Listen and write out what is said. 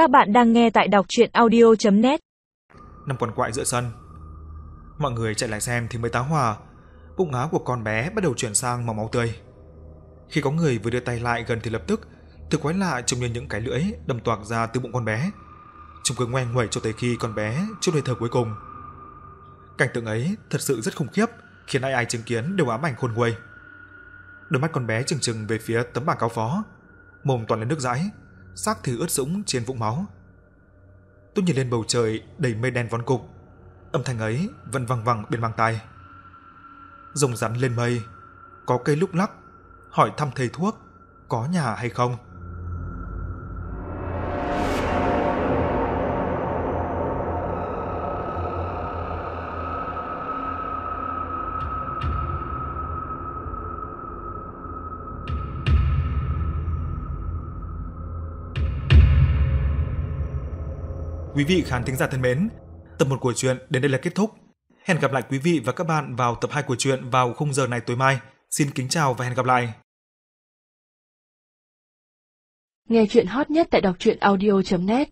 Các bạn đang nghe tại đọc chuyện audio.net Năm con quại giữa sân. Mọi người chạy lại xem thì mới tá hỏa. Bụng áo của con bé bắt đầu chuyển sang màu máu tươi. Khi có người vừa đưa tay lại gần thì lập tức, thứ quái lạ trông như những cái lưỡi đâm toạc ra từ bụng con bé. Chúng cứ ngoe nguẩy cho tới khi con bé chút hơi thở cuối cùng. Cảnh tượng ấy thật sự rất khủng khiếp, khiến ai ai chứng kiến đều ám ảnh khôn nguôi. Đôi mắt con bé trừng trừng về phía tấm bảng cáo phó, mồm toàn là nước dãi, xác thì ướt sũng trên vũng máu. Tôi nhìn lên bầu trời đầy mây đen vón cục, âm thanh ấy vẫn vang vang bên mang tai. Rồng rắn lên mây, có cây lúc lắc, hỏi thăm thầy thuốc, có nhà hay không? Quý vị khán thính giả thân mến, tập 1 của truyện đến đây là kết thúc. Hẹn gặp lại quý vị và các bạn vào tập 2 của truyện vào khung giờ này tối mai. Xin kính chào và hẹn gặp lại. Nghe truyện hot nhất tại đọc truyện audio.net